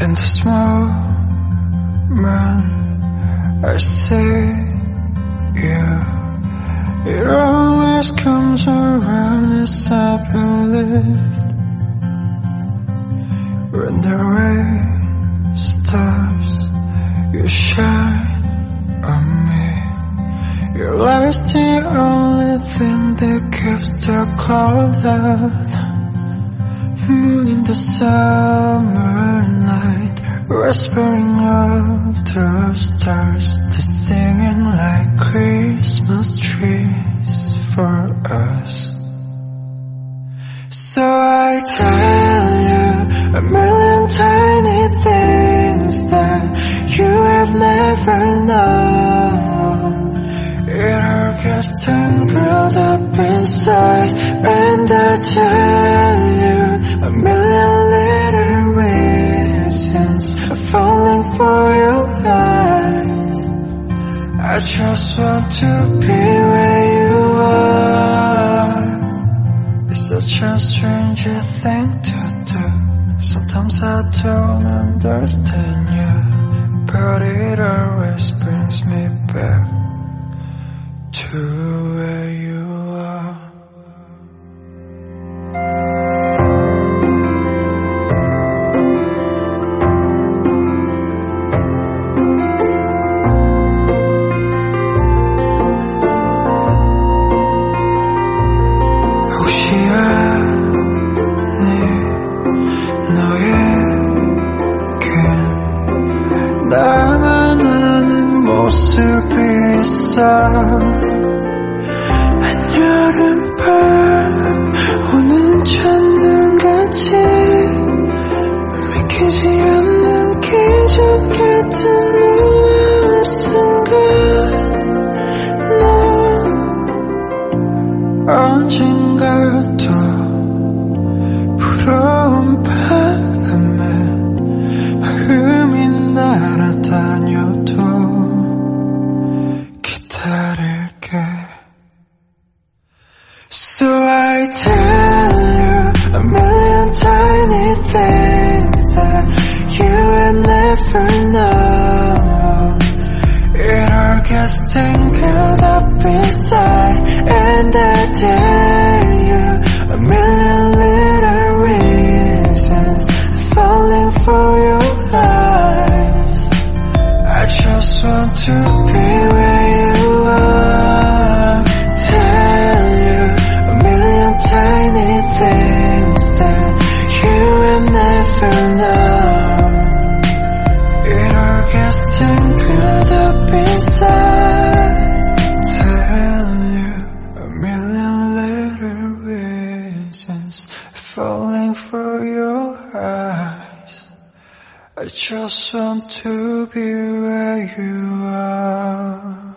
In the small moment, I see you. It always comes around as I believed. When the rain stops, you shine on me. Your light's the only thing that keeps the cold out. Moon in the summer night, whispering of the stars, to singing like Christmas trees for us. So I tell you a million tiny things that you have never known. It all gets tangled up inside, and I tell a mm. million little reasons falling for your eyes. I just want to be where you are. It's such a strange thing to do. Sometimes I don't understand you, but it always brings me 있어 한여름밤 So I tell you a million tiny things that you have never known It all gets tangled up inside And I tell you a million little reasons Falling for your eyes. I just want to be I just want to be where you are.